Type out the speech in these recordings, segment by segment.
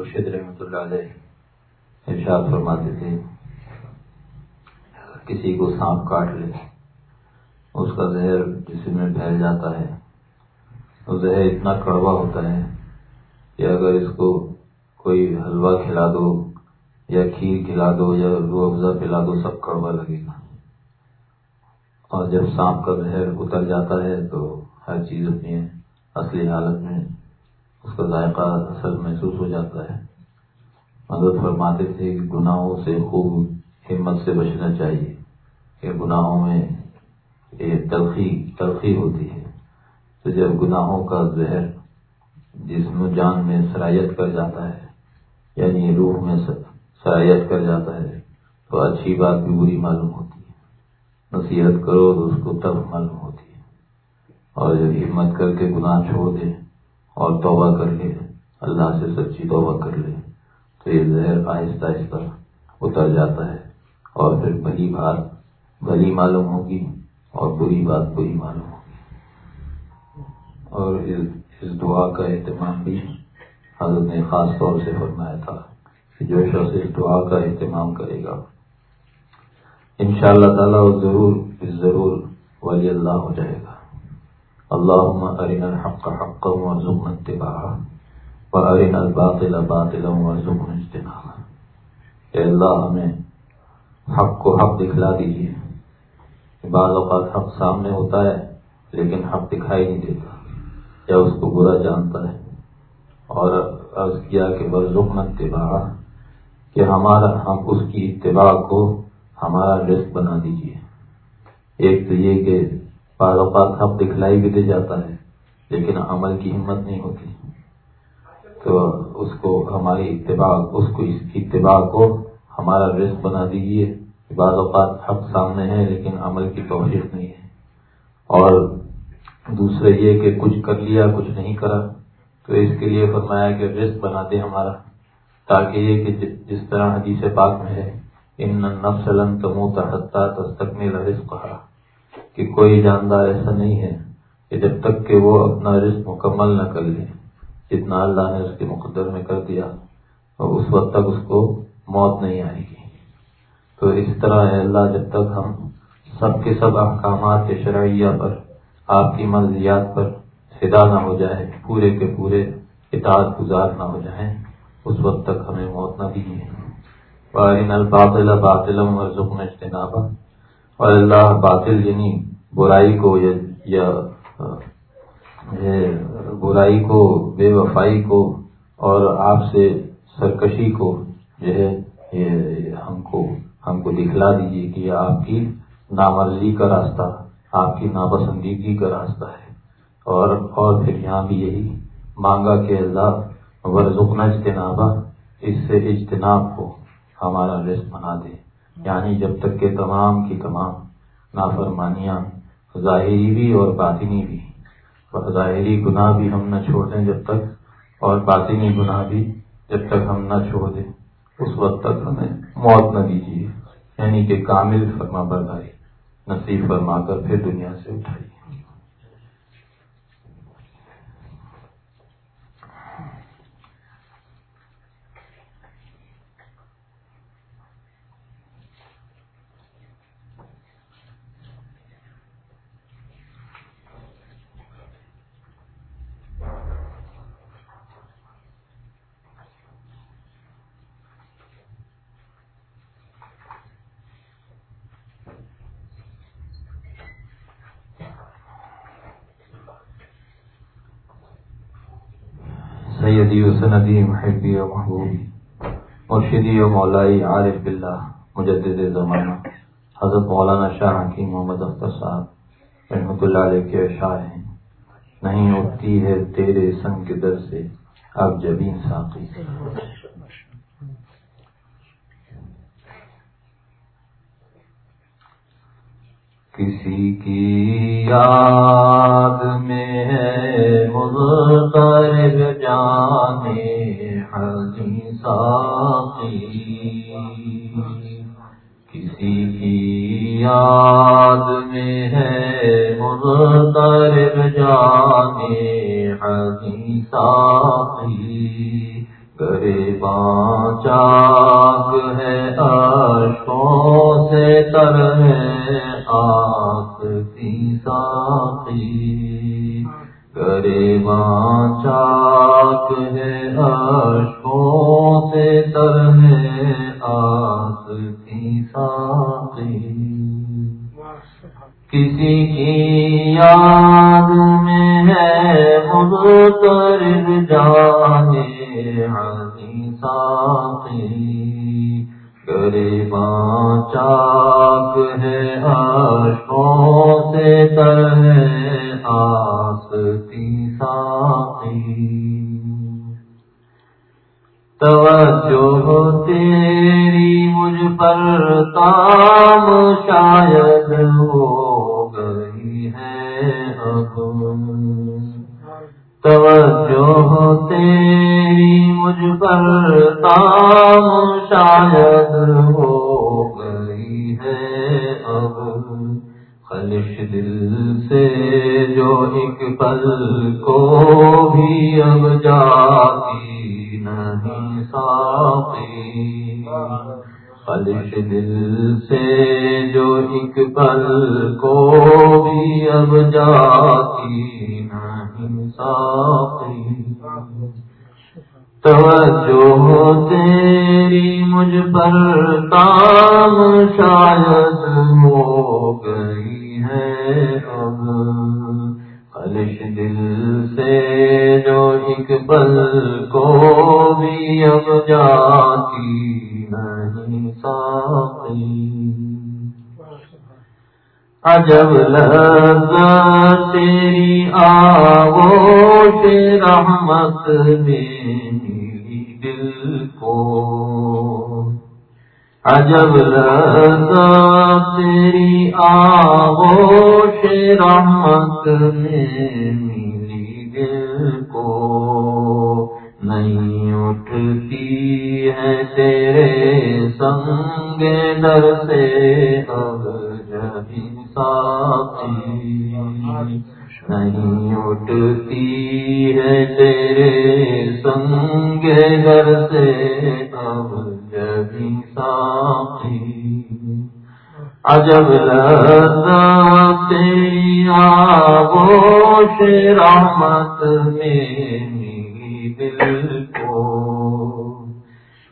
مرشد رحمۃ اللہ علیہ ارشاد فرماتے تھے، کسی کو سانپ کاٹ لے، اس کا زہر جسم میں پھیل جاتا ہے وہ زہر اتنا کڑوا ہوتا ہے کہ اگر اس کو کوئی حلوہ کھلا دو یا کھیر کھلا دو یا رو افزا پلا دو، سب کڑوا لگے گا۔ اور جب سانپ کا زہر اتر جاتا ہے تو ہر چیز اپنی اصلی حالت میں اس کا ذائقہ اصل محسوس ہو جاتا ہے۔ مدد فرماتے تھے کہ گناہوں سے خوب ہمت سے بچنا چاہیے، کہ گناہوں میں تلخی تلخی ہوتی ہے۔ تو جب گناہوں کا زہر جسم و جان میں سرایت کر جاتا ہے یعنی روح میں سرایت کر جاتا ہے، تو اچھی بات بھی بری معلوم ہوتی ہے۔ نصیحت کرو تو اس کو تب معلوم ہوتی ہے۔ اور جب ہمت کر کے گناہ چھوڑ دے اور توبہ کر لے۔ اللہ سے سچی توبہ کر لے۔ تو یہ زہر آہستہ آہستہ اتر جاتا ہے اور پھر بھلی بات بھلی معلوم ہوگی اور بری بات بری معلوم ہوگی۔ اور اس دعا کا اہتمام بھی حضرت نے خاص طور سے فرمایا تھا کہ جو شخص اس دعا کا اہتمام کرے گا ان شاء اللہ تعالیٰ ضرور ضرور ولی اللہ ہو جائے گا۔ اللہ ارین الحق حق ورزقنا اتباعه وارین الباطل باطلا ورزقنا اجتنابه. اے اللہ، ہمیں حق کو حق دکھلا دیجیے۔ بعض اوقات حق سامنے ہوتا ہے، لیکن حق دکھائی نہیں دیتا، یا اس کو برا جانتا ہے۔ اور عرض کیا کہ برزخ اتباع کہ ہمارا ہم اس کی اتباع کو ہمارا رزق بنا دیجیے۔ ایک تو یہ کہ بعض اوقات حق دکھلائی بھی دے جاتا ہے، لیکن عمل کی ہمت نہیں ہوتی۔ تو اس کو ہماری اتباع، اس کو اس کی اتباع کو ہمارا رزق بنا دیجیے بعض اوقات حق سامنے ہے، لیکن عمل کی توفیق نہیں ہے۔ اور دوسرے یہ کہ کچھ کر لیا، کچھ نہیں کرا، تو اس کے لیے فرمایا کہ رزق بنا دے ہمارا۔ تاکہ یہ کہ جس طرح حدیث پاک میں ہے، ان نفسلن تمو تحتا تستک میں رزق کہا کہ کوئی جاندار ایسا نہیں ہے کہ جب تک کہ وہ اپنا رزق مکمل نہ کر لے، جتنا اللہ نے اس کے مقدر میں کر دیا، اور اس وقت تک اس کو موت نہیں آئے گی۔ تو اس طرح ہے اللہ، جب تک ہم سب کے سب احکامات کے شرعیہ پر، آپ کی مرضیات پر فدا نہ ہو جائے، پورے کے پورے اطاعت گزار نہ ہو جائیں، اس وقت تک ہمیں موت نہ دیجیے۔ بارین الباطل باطلم اور ذکم اجتناب اور اللہ باطل یعنی برائی کو یا برائی کو، بے وفائی کو اور آپ سے سرکشی کو جو ہے ہم کو ہم کو دکھلا دیجیے کہ یہ آپ کی نامرضی کا راستہ، آپ کی ناپسندیدگی کا راستہ ہے۔ اور اور پھر یہاں بھی یہی مانگا کہ اللہ ورژنا اجتنابہ، اس سے اجتناب کو ہمارا رزق بنا دے۔ یعنی جب تک کہ تمام کی تمام نافرمانیاں ظاہری بھی اور باطنی بھی ظاہری گناہ بھی ہم نہ چھوڑ دیں جب تک، اور باطنی گناہ بھی جب تک ہم نہ چھوڑ دیں۔ اس وقت تک ہمیں موت نہ دیجیے۔ یعنی کہ کامل فرما برداری، نصیب فرما کر پھر دنیا سے اٹھائیے سیدی و سندی محبی و محبوب مرشدی و مولائی عارف باللہ، مجدد زمانہ، حضرت مولانا شاہ حکیم محمد اختر صاحب رحمۃ اللہ علیہ کے اشعار ہیں۔ نہیں اٹھتی ہے تیرے سنگ کے در سے، اب جبین ساقی۔ کسی کی یاد میں ہے مضطرب جانے حضی ساقی۔ کسی کی یاد میں ہے مضطرب جانے حضی ساقی۔ کرے چاک پر کام شاید ہو گئی ہے اب۔ خلش دل سے جو ایک پل کو بھی اب جاتی نہیں ساقی عجب لذت تیری آغوش رحمت میری دل کو۔ عجب رہتا تیری آغوش رحمت میں میری دل کو نہیں اٹھتی ہے تیرے سنگ در سے اب جبھی ساتھی نہیں اٹھتی ہے تیرے سنگ در سے اب جبھی ساقی عجب لذا تیری آغوش رحمت میں میری دل کو۔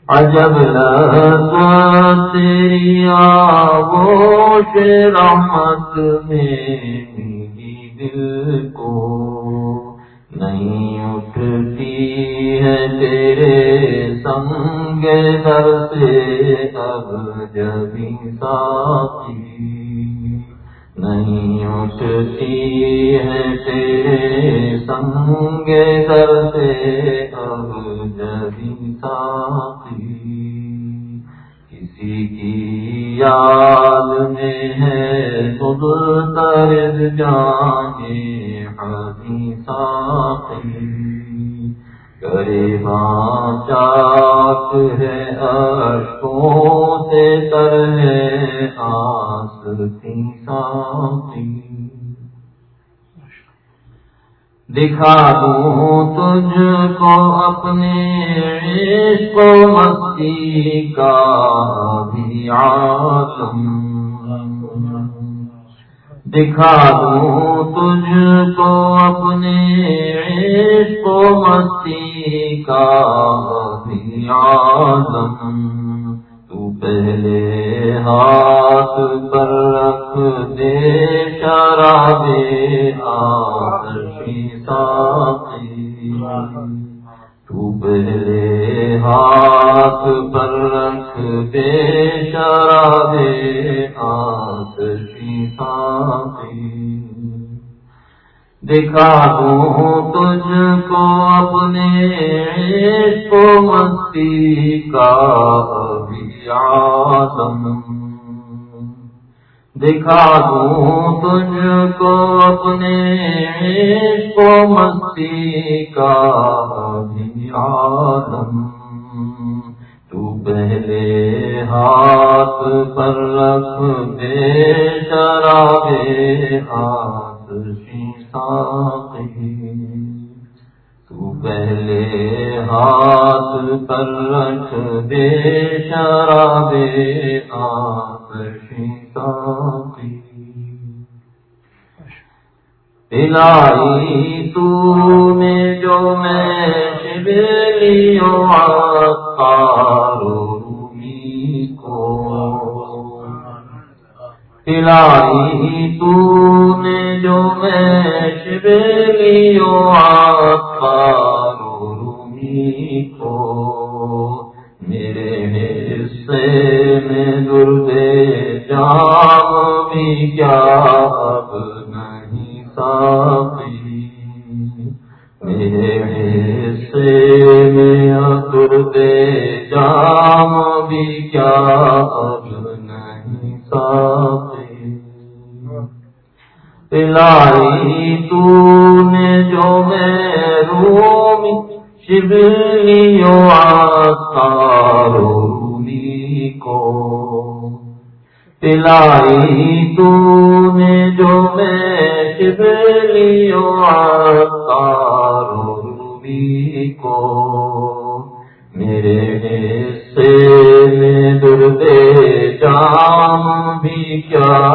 عجب لذا تیری آغوش رحمت میں میری دل کو نہیں اٹھتی ہے تیرے سنگ در سے اب جبھی ساتھی نہیں اٹھتی ہے تیرے سنگ در سے اب جبھی ساتھی کسی کی یاد میں ہے خود ترد جانے حدی ساقی کرے چاک ہے اشکوں سے تر ہے آس کی ساقی دکھا دوں تجھ کو اپنے عشق و مستی کا بھی آتم۔ دکھا دوں تجھ کو اپنے عشق و مستی کا بھی آدم تو پہلے ہاتھ پر رکھ دے شرابے آتشی ساقی۔ تو پہلے ہاتھ پر رکھ دے شرابے آتشی ساقی۔ دکھا دوں تجھ کو اپنے عشق مستی کا بھی آدم دکھا دوں تجھ کو اپنے عشق و مستی کا بھی آدم تو پہلے ہاتھ پر رکھ دے شرابے ہاتھ ساقی تو پہلے ہاتھ پر رکھ دے شراب آتشی ساقی۔ پلائی تو میں جو میں شبلیوں آتارو پلائی تو نے جو میں شبلیو آتارو رومی کو میرے حصے میں دردے جام بھی کیا اب نہیں ساتھی میرے حصے میں دردے جام بھی کیا اب نہیں ساتھی پلائی تو نے جو میں رومی شبلیو کو۔ پلائی تو نے جو میں شبلیو آتارو رومی کو۔ میرے حصے میں دردے جام بھی کیا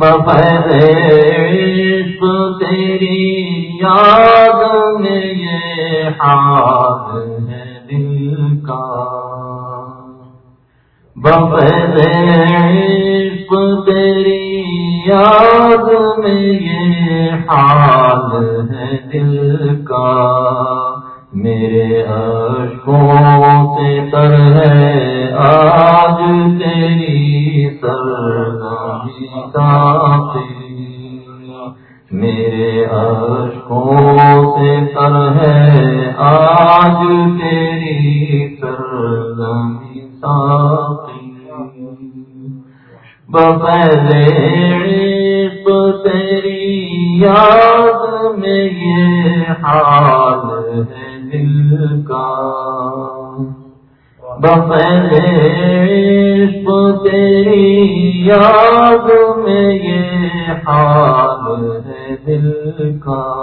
بفید عشق تیری یاد میں یہ حال ہے دل کا۔ بفید عشق تیری یاد میں یہ حال ہے دل کا۔ میرے اشکوں سے تر ہے آج تیری سرگامی ساتھی میرے اشکوں سے تر ہے آج تیری سرگامی ساتھی بفیلے تیری یاد میں یہ حال ہے۔ دل کا۔ بفیلے تیری یاد میں یہ حال ہے دل کا۔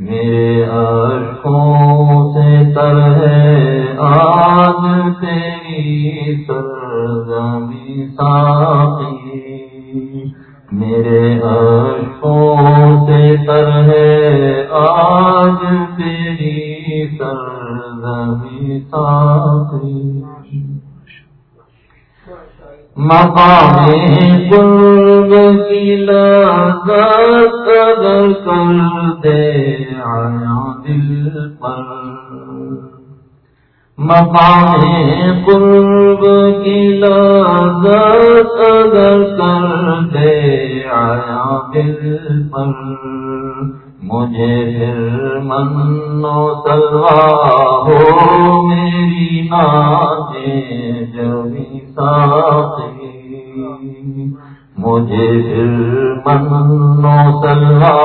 میرے اشکوں سے تر ہے آج تیری سرگمی ساقی۔ میرے اشکوں سے تر ہے آج تیری سرگمی ساقی مقام قرب کی لذت اگر کر دے آیا دل پر۔ مقام قرب کی لذت اگر کر دے آیا دل پر، مجھے پھر من و سلوا ہو میری ناچے جبھی ساتھی مجھے پھر من و سلوا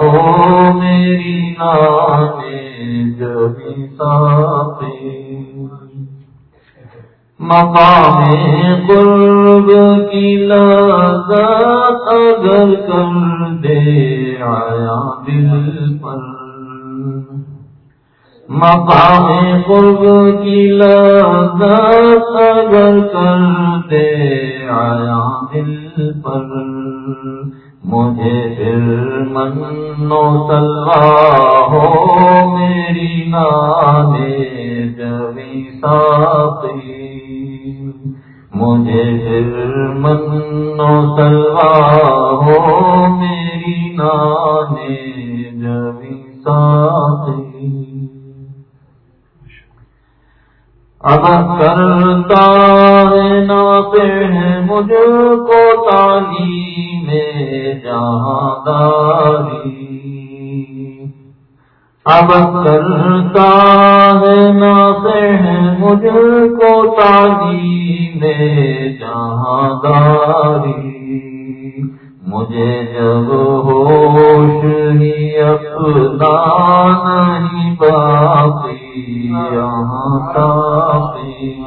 ہو میری ناچے جبھی ساتھی مقام قرب کی لذت اگر کر دے آیا دل پر۔ مقام قرب کی لذت اگر کر دے آیا دل پر۔ مجھے پھر من و سلوا ہو میری نانے جبھی ساتھی مجھے پھر من و سلوا ہو میری نانے جبھی ساتھی اب کرتا ہے نا ہیں مجھ کو تعلیم جہاں داری اب کرتا ہے ہے مجھ کو تعلیم جہاں داری مجھے جب ہوش ہی اپنا نہیں باقی یہاں تاقی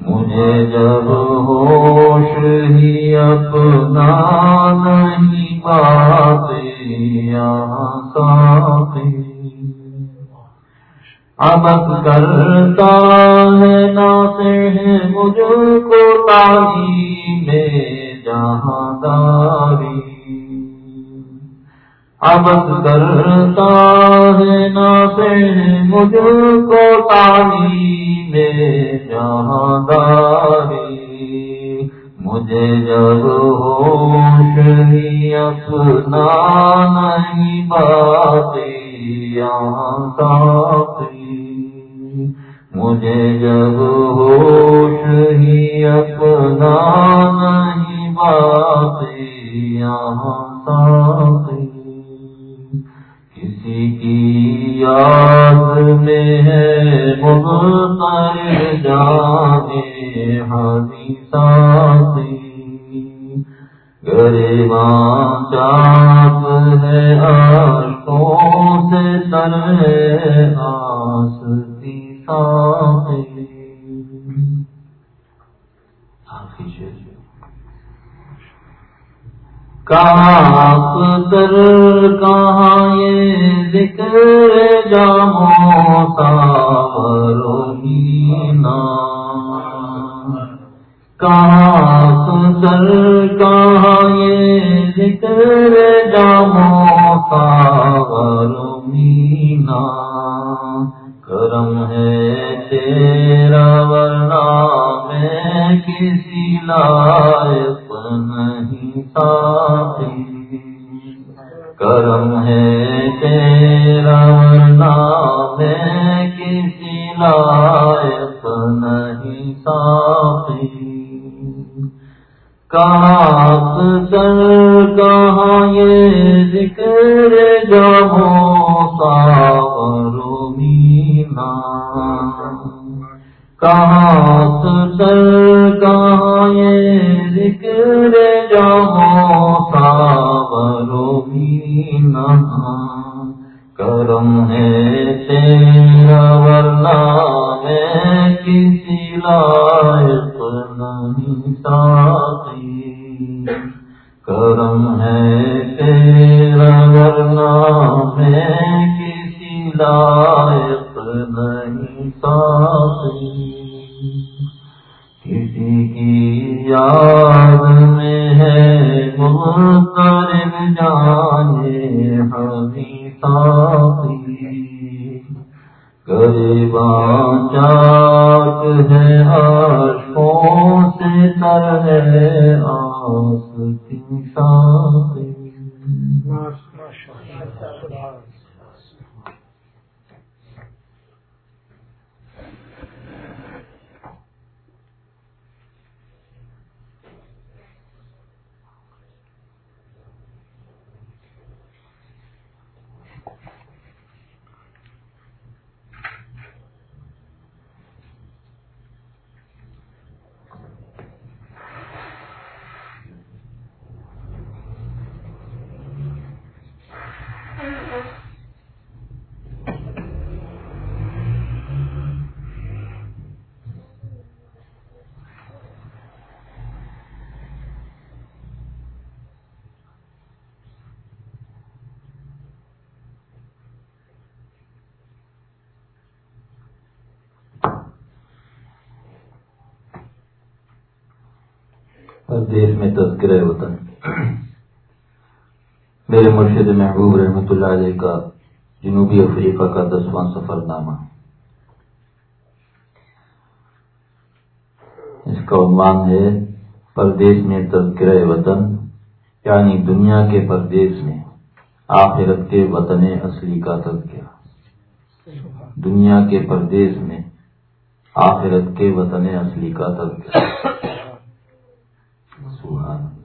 مجھے جب ہوش ہی اپنا نہیں باقی یہاں تاقی اب کرتا ہے ناتے ہیں مجھ کو تعلیم میں، جہاں داری۔ اب کرتا ہے نا سے مجھ کو تعلیم میں جہاں داری مجھے جب ہوش ہی اپنا نہیں بات یہاں ساتھی مجھے جب ہوش ہی اپنا نہیں کسی کی یاد میں ہے مغتر جانے ہری ساتھی گریباں چاپ ہے عرشوں سے تر ہے آس کی ساتھی کہاں کر کہاں ذکر جاموں آس کی دیش میں تذکرہ وطن میرے مرشد محبوب رحمۃ اللہ علیہ کا جنوبی افریقہ کا دسواں سفر نامہ اس کا عنوان ہے پردیش میں تذکرہ وطن یعنی دنیا کے پردیش میں آخرت کے وطن اصلی کا تذکرہ۔ دنیا کے پردیش میں آخرت کے وطن اصلی کا تذکرہ سبحان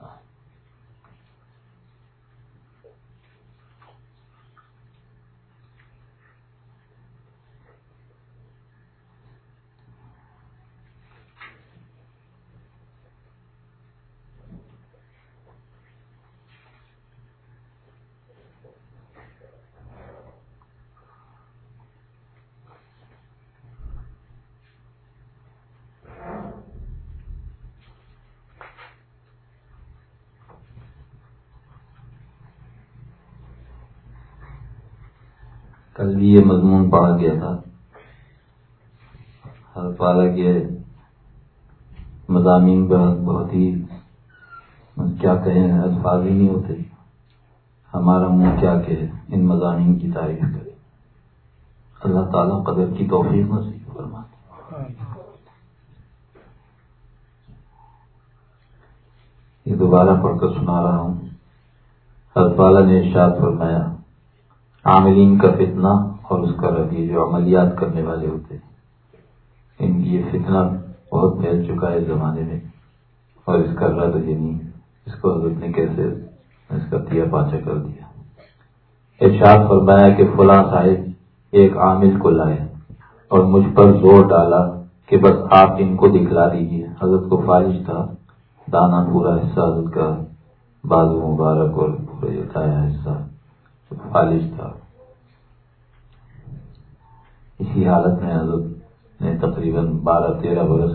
کل بھی یہ مضمون پڑھا گیا تھا۔ ہر پالا کے مضامین بہت ہی کیا کہیں الفاظ ہی نہیں ہوتے۔ ہمارا منہ کیا کہ ان مضامین کی تعریف کرے۔ اللہ تعالیٰ قدر کی توفیق نصیب فرما یہ دوبارہ پڑھ کر سنا رہا ہوں۔ ہر پالا نے ارشاد فرمایا عاملین کا فتنہ اور اس کا ردی جو عملیات کرنے والے ہوتے ہیں۔ ان کی یہ فتنہ بہت پھیل چکا ہے زمانے میں اور اس کا رد یعنی اس کو حضرت نے کیسے اس کا تیا پاچا کر دیا۔ ارشاد فرمایا کہ فلاں صاحب ایک عامل کو لائے اور مجھ پر زور ڈالا کہ بس آپ ان کو دکھلا دیجیے حضرت کو فارش تھا دانا پورا حصہ حضرت کا، بازو مبارک اور پورے حصہ۔ فالج تھا۔ اسی حالت میں حضرت نے تقریباً بارہ تیرہ برس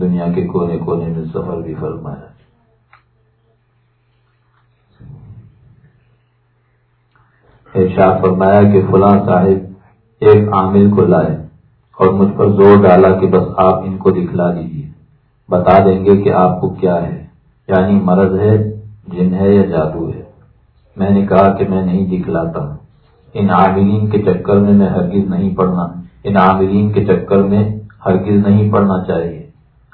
دنیا کے کونے کونے میں سفر بھی فرمایا۔ ارشاد فرمایا کہ فلاں صاحب ایک عامل کو لائے اور مجھ پر زور ڈالا کہ بس آپ ان کو دکھلا دیجیے بتا دیں گے کہ آپ کو کیا ہے یعنی مرض ہے، جن ہے یا جادو ہے۔ میں نے کہا کہ میں نہیں دکھلاتا۔ ان عاملین کے چکر میں میں ہرگز نہیں پڑھنا۔ ان عاملین کے چکر میں ہرگز نہیں پڑھنا چاہیے۔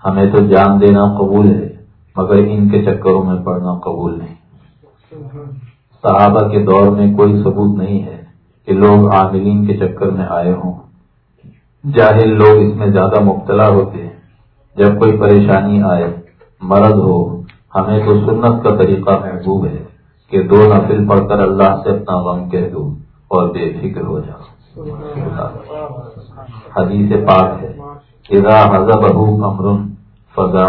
ہمیں تو جان دینا قبول ہے، مگر ان کے چکروں میں پڑھنا قبول نہیں۔ صحابہ کے دور میں کوئی ثبوت نہیں ہے کہ لوگ عاملین کے چکر میں آئے ہوں۔ جاہل لوگ اس میں زیادہ مبتلا ہوتے ہیں۔ جب کوئی پریشانی آئے، مرض ہو، ہمیں تو سنت کا طریقہ محبوب ہے۔ کہ دو نفل پڑھ کر اللہ سے اپنا غم کہہ دو اور بے فکر ہو جاؤ۔ حدیث پاک ہے۔ حضب امر فضا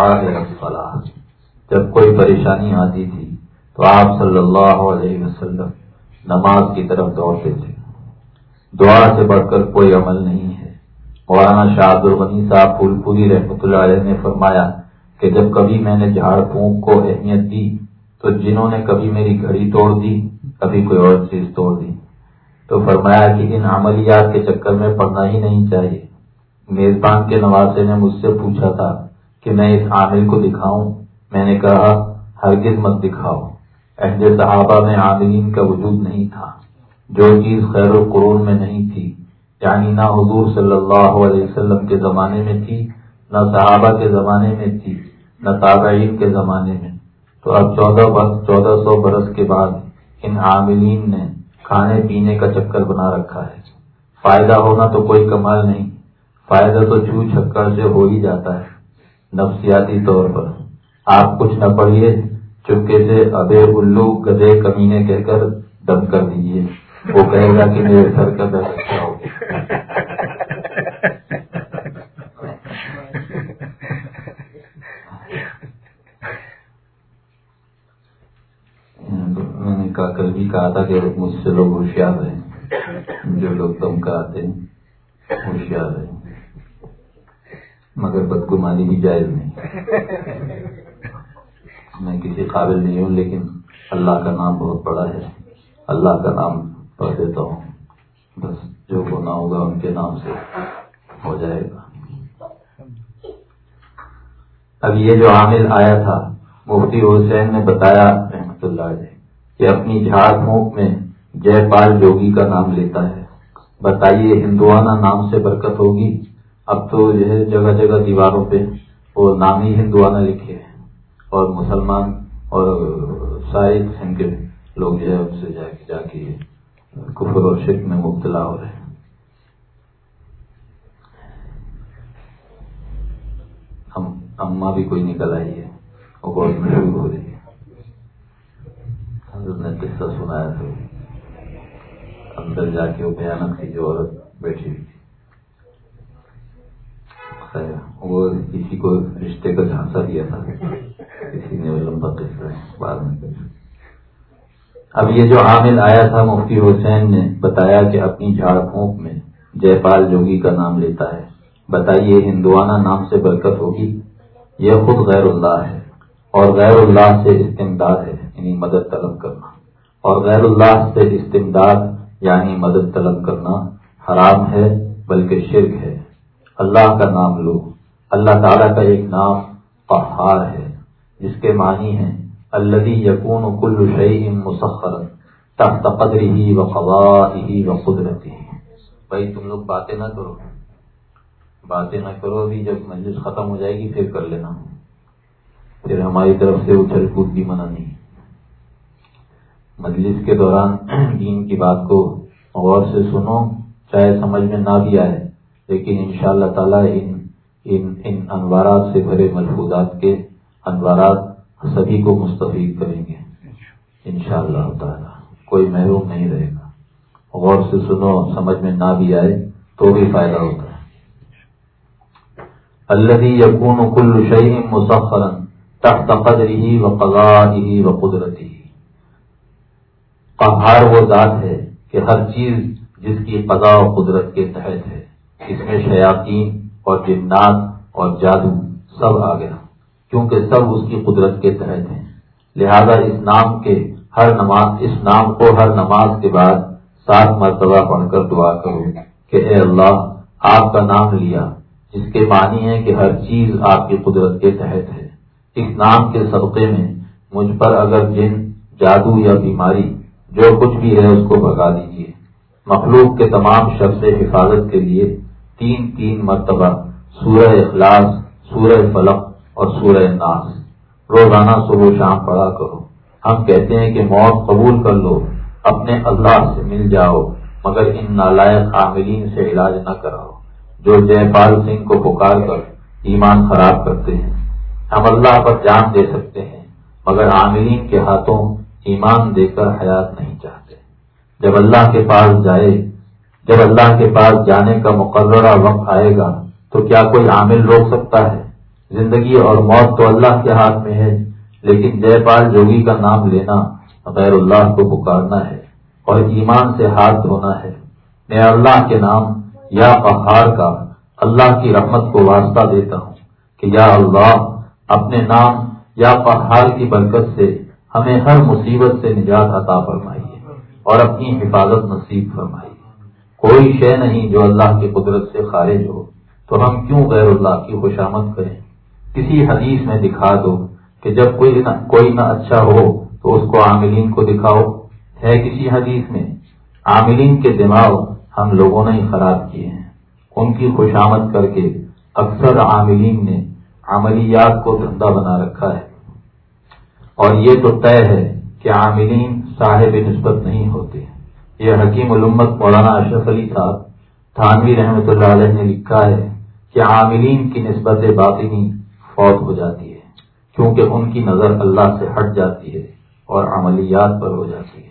فلاح جب کوئی پریشانی آتی تھی تو آپ صلی اللہ علیہ وسلم نماز کی طرف دوڑتے تھے۔ دعا سے بڑھ کر کوئی عمل نہیں ہے۔ مولانا شاہد الغنی صاحب پھول پوری رحمۃ اللہ علیہ نے فرمایا کہ جب کبھی میں نے جھاڑ پھونک کو اہمیت دی تو جنہوں نے کبھی میری گھڑی توڑ دی، کبھی کوئی اور چیز توڑ دی۔ تو فرمایا کہ ان عملیات کے چکر میں پڑھنا ہی نہیں چاہیے۔ میزبان کے نوازے نے مجھ سے پوچھا تھا کہ میں اس عامل کو دکھاؤں؟ میں نے کہا، ہرگز مت دکھاؤ۔ اہل صحابہ میں عاملین کا وجود نہیں تھا۔ جو چیز خیر القرون میں نہیں تھی یعنی نہ حضور صلی اللہ علیہ وسلم کے زمانے میں تھی، نہ صحابہ کے زمانے میں تھی، نہ تابعین کے زمانے میں۔ تو اب چودہ چودہ سو برس کے بعد ان عاملین نے کھانے پینے کا چکر بنا رکھا ہے۔ فائدہ ہونا تو کوئی کمال نہیں، فائدہ تو چھو چھکر سے ہو ہی جاتا ہے۔ نفسیاتی طور پر آپ کچھ نہ پڑھیے چپکے سے ابے الو گدے کمینے کہہ کر دم کر دیجیے۔ وہ کہے گا کہ میرے گھر کا درد اچھا ہو کل بھی کہا تھا کہ مجھ سے لوگ ہوشیار ہیں جو لوگ دم کا آتے ہیں، ہوشیار ہیں مگر بدگمانی بھی جائز نہیں۔ میں کسی قابل نہیں ہوں، لیکن اللہ کا نام بہت بڑا ہے۔ اللہ کا نام پڑھ دیتا ہوں۔ بس جو ہونا ہوگا ان کے نام سے ہو جائے گا۔ اب یہ جو عامل آیا تھا، مفتی حسین نے بتایا، رحمت اللہ علیہ۔ کہ اپنی جھاڑ پھونک میں جے پال جوگی کا نام لیتا ہے۔ بتائیے، ہندوانہ نام سے برکت ہوگی؟ اب تو جو ہے جگہ جگہ دیواروں پہ وہ نام ہی ہندوانہ لکھے ہیں۔ اور مسلمان اور سارے قسم کے لوگ جو ہے ان سے جا کے جا کے کفر اور شرک میں مبتلا ہو رہے ہیں۔ اما بھی کوئی نکل آئی ہے۔ وہ بہت مشہور ہو رہی ہے۔ حضرت نے قصہ سنایا تھا، اندر جا کے وہ بھیانک تھی جو عورت بیٹھی ہوئی تھی۔ وہ کسی کو رشتے کا جھانسا دیا تھا۔ کسی نے لمبا قصہ بعد میں اب یہ جو عامل آیا تھا، مفتی حسین نے بتایا کہ اپنی جھاڑ پھونک میں جے پال جوگی کا نام لیتا ہے۔ بتائیے، ہندوانہ نام سے برکت ہوگی؟ یہ خود غیر اللہ ہے اور غیر اللہ سے استمداد ہے۔ یعنی مدد طلب کرنا۔ اور غیر اللہ سے استمداد یعنی مدد طلب کرنا حرام ہے بلکہ شرک ہے۔ اللہ کا نام لو۔ اللہ تعالیٰ کا ایک نام قہار ہے۔ جس کے معنی ہیں اللہ یقون کل شعی مسخر تحت قدری و ہی و قدرتی بھائی، تم لوگ باتیں نہ کرو۔ باتیں نہ کرو، ابھی جب مجلس ختم ہو جائے گی، پھر کر لینا۔ پھر ہماری طرف سے اچھل کود بھی منع نہیں۔ مجلس کے دوران دین کی بات کو غور سے سنو، چاہے سمجھ میں نہ بھی آئے، لیکن ان شاء اللہ تعالیٰ ان ان ان انوارات سے بھرے ملفوظات کے انوارات سبھی کو مستفید کریں گے۔ ان شاء اللہ تعالیٰ، کوئی محروم نہیں رہے گا۔ غور سے سنو، سمجھ میں نہ بھی آئے تو بھی فائدہ ہوتا ہے۔ اللہ یقون کل شعیم مسفرن تحت قدری و قضائی و قدرتی قہار وہ ذات ہے کہ ہر چیز جس کی قضاء و قدرت کے تحت ہے، اس میں شیاطین اور جنات اور جادو سب آ گیا، کیونکہ سب اس کی قدرت کے تحت ہیں۔ لہذا اس نام کے ہر نماز، اس نام کو ہر نماز کے بعد سات مرتبہ پڑھ کر دعا کرو کہ اے اللہ، آپ کا نام لیا، جس کے معنی ہے کہ ہر چیز آپ کی قدرت کے تحت ہے۔ اس نام کے صدقے میں مجھ پر اگر جن، جادو یا بیماری جو کچھ بھی ہے اس کو بھگا دیجیے مخلوق کے تمام شخص حفاظت کے لیے تین تین مرتبہ سورہ اخلاص، سورہ فلق اور سورہ ناس۔ روزانہ صبح شام پڑھا کرو۔ ہم کہتے ہیں کہ موت قبول کر لو، اپنے اللہ سے مل جاؤ، مگر ان نالائق عاملین سے علاج نہ کراؤ۔ جو جے پال سنگھ کو پکار کر ایمان خراب کرتے ہیں، ہم اللہ پر جان دے سکتے ہیں، مگر عاملین کے ہاتھوں ایمان دے کر حیات نہیں چاہتے۔ جب اللہ کے پاس جائے، جب اللہ کے پاس جانے کا مقررہ وقت آئے گا، تو کیا کوئی عامل روک سکتا ہے؟ زندگی اور موت تو اللہ کے ہاتھ میں ہے، لیکن جے پال جوگی کا نام لینا غیر اللہ کو پکارنا ہے اور ایمان سے ہاتھ دھونا ہے۔ میں اللہ کے نام یا پہاڑ کا، اللہ کی رحمت کو واسطہ دیتا ہوں کہ یا اللہ، اپنے نام یا پہاڑ کی برکت سے ہمیں ہر مصیبت سے نجات عطا فرمائیے اور اپنی حفاظت نصیب فرمائیے۔ کوئی شے نہیں جو اللہ کی قدرت سے خارج ہو، تو ہم کیوں غیر اللہ کی خوشامد کریں؟ کسی حدیث میں دکھا دو کہ جب کوئی نہ کوئی نہ اچھا ہو، تو اس کو عاملین کو دکھاؤ۔ ہے کسی حدیث میں، عاملین کے دماغ ہم لوگوں نے ہی خراب کیے ہیں۔ ان کی خوشامد کر کے اکثر عاملین نے عملیات کو دھندا بنا رکھا ہے۔ اور یہ تو طے ہے کہ عاملین صاحب نسبت نہیں ہوتے۔ یہ حکیم علمت مولانا اشرف علی صاحب تھانوی رحمۃ اللہ علیہ نے لکھا ہے کہ عاملین کی نسبت باطنی فوت ہو جاتی ہے، کیونکہ ان کی نظر اللہ سے ہٹ جاتی ہے اور عملیات پر ہو جاتی ہے۔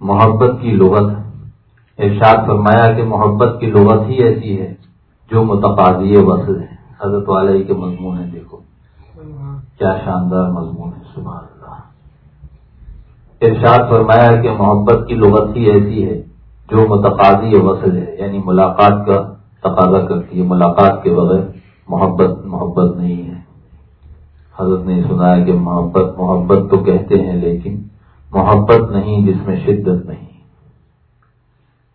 محبت کی لغت ارشاد فرمایا کہ محبت کی لغت ہی ایسی ہے جو متقاضی وصل ہے۔ حضرت والے کے مضمون ہے دیکھو۔ کیا شاندار مضمون ہے، سبحان اللہ۔ ارشاد فرمایا کہ محبت کی لغت ہی ایسی ہے جو متقاضی وصل ہے یعنی ملاقات کا تقاضا کرتی ہے۔ ملاقات کے بغیر محبت محبت نہیں ہے۔ حضرت نے سنا ہے کہ محبت محبت تو کہتے ہیں، لیکن محبت نہیں جس میں شدت نہیں۔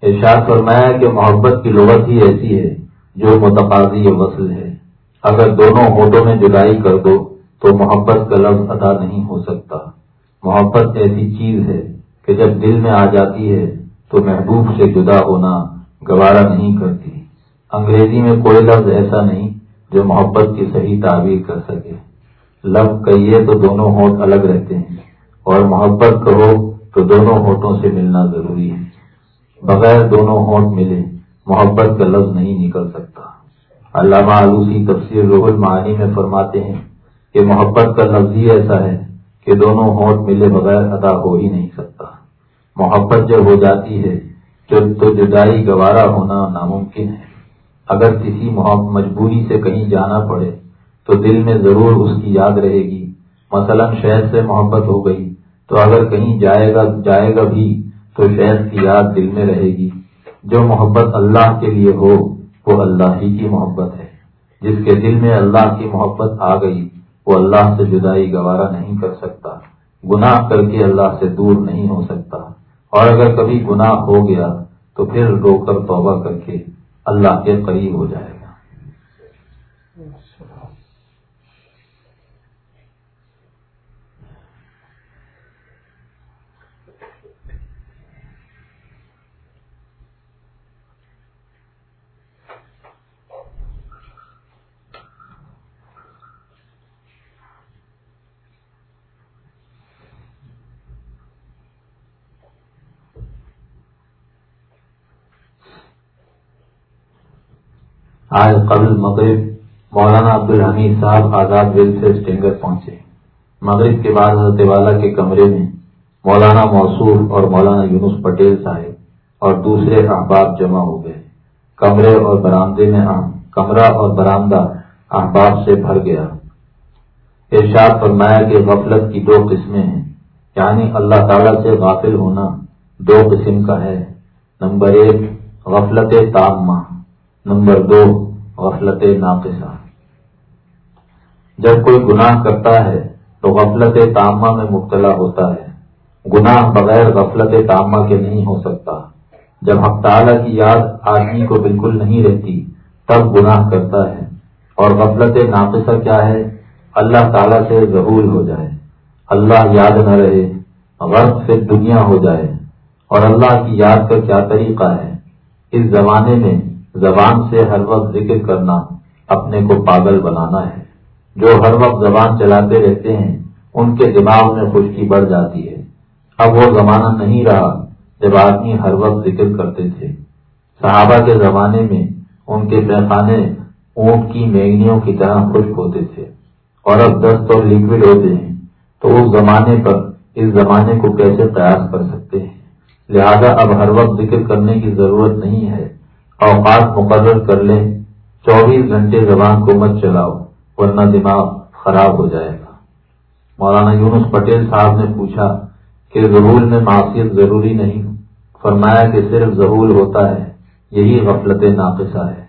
ارشاد فرمایا کہ محبت کی لغت ہی ایسی ہے جو متقاضی وصل ہے۔ اگر دونوں ہوٹوں میں جدائی کر دو تو محبت کا لفظ ادا نہیں ہو سکتا۔ محبت ایسی چیز ہے کہ جب دل میں آ جاتی ہے تو محبوب سے جدا ہونا گوارا نہیں کرتی۔ انگریزی میں کوئی لفظ ایسا نہیں جو محبت کی صحیح تعبیر کر سکے۔ لفظ کہیے تو دونوں ہوٹ الگ رہتے ہیں اور محبت کرو تو دونوں ہوٹوں سے ملنا ضروری ہے۔ بغیر دونوں ہونٹ ملے، محبت کا لفظ نہیں نکل سکتا۔ علامہ آلوسی تفسیر روح المعانی میں فرماتے ہیں کہ محبت کا لفظ ہی ایسا ہے کہ دونوں ہونٹ ملے بغیر ادا ہو ہی نہیں سکتا۔ محبت جب ہو جاتی ہے تو جدائی گوارا ہونا ناممکن ہے۔ اگر کسی مجبوری سے کہیں جانا پڑے تو دل میں ضرور اس کی یاد رہے گی۔ مثلا شہر سے محبت ہو گئی تو اگر کہیں جائے گا جائے گا بھی تو شہر کی یاد دل میں رہے گی۔ جو محبت اللہ کے لیے ہو، وہ اللہ ہی کی محبت ہے۔ جس کے دل میں اللہ کی محبت آ گئی، وہ اللہ سے جدائی گوارا نہیں کر سکتا۔ گناہ کر کے اللہ سے دور نہیں ہو سکتا۔ اور اگر کبھی گناہ ہو گیا، تو پھر رو کر توبہ کر کے اللہ کے قریب ہو جائے گا آج قبل مغرب مولانا عبد الحمید صاحب آزاد ویل سے اسٹینگر پہنچے۔ مغرب کے بعد حضرت والا کے کمرے میں مولانا موصول اور مولانا یونس پٹیل صاحب اور دوسرے احباب جمع ہو گئے۔ کمرے اور برامدے میں کمرہ اور برآمدہ احباب سے بھر گیا۔ ارشاد فرمایا کہ غفلت کی دو قسمیں ہیں۔ یعنی اللہ تعالیٰ سے غافل ہونا دو قسم کا ہے۔ نمبر ایک، غفلت تامہ۔ نمبر دو، غفلت ناقصہ۔ جب کوئی گناہ کرتا ہے تو غفلت تامہ میں مبتلا ہوتا ہے۔ گناہ بغیر غفلت تامہ کے نہیں ہو سکتا۔ جب حق تعالیٰ کی یاد آدمی کو بالکل نہیں رہتی، تب گناہ کرتا ہے۔ اور غفلت ناقصہ کیا ہے؟ اللہ تعالیٰ سے ضرور ہو جائے۔ اللہ یاد نہ رہے غرض سے دنیا ہو جائے۔ اور اللہ کی یاد کا کیا طریقہ ہے؟ اس زمانے میں زبان سے ہر وقت ذکر کرنا اپنے کو پاگل بنانا ہے۔ جو ہر وقت زبان چلاتے رہتے ہیں، ان کے دماغ میں خشکی بڑھ جاتی ہے۔ اب وہ زمانہ نہیں رہا جب آدمی ہر وقت ذکر کرتے تھے۔ صحابہ کے زمانے میں ان کے پیخانے اونٹ کی مینگنیوں کی طرح خشک ہوتے تھے اور اب دست اور لکوڈ ہوتے ہیں۔ تو اس زمانے پر اس زمانے کو کیسے قیاس کر سکتے ہیں؟ لہذا اب ہر وقت ذکر کرنے کی ضرورت نہیں ہے۔ اوقات مقرر کر لیں، چوبیس گھنٹے زبان کو مت چلاؤ، ورنہ دماغ خراب ہو جائے گا۔ مولانا یونس پٹیل صاحب نے پوچھا کہ ظہول میں معاشیت ضروری نہیں، فرمایا کہ صرف ظہول ہوتا ہے، یہی غفلت ناقصہ ہے۔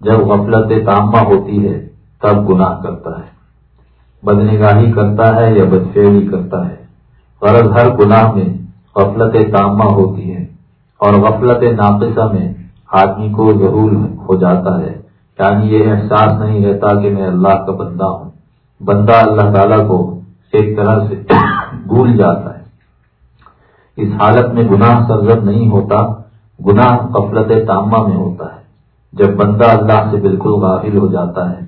جب غفلت تامہ ہوتی ہے، تب گناہ کرتا ہے۔ بدنگاہی کرتا ہے یا بدفیلی کرتا ہے۔ غرض ہر گناہ میں غفلت تامہ ہوتی ہے اور غفلت ناقصہ میں آدمی کو ضرور ہو جاتا ہے۔ یعنی یہ احساس نہیں رہتا کہ میں اللہ کا بندہ ہوں۔ بندہ اللہ تعالیٰ کو ایک طرح سے بھول جاتا ہے۔ اس حالت میں گناہ سرزد نہیں ہوتا، گناہ غفلت تامہ میں ہوتا ہے۔ جب بندہ اللہ سے بالکل غافل ہو جاتا ہے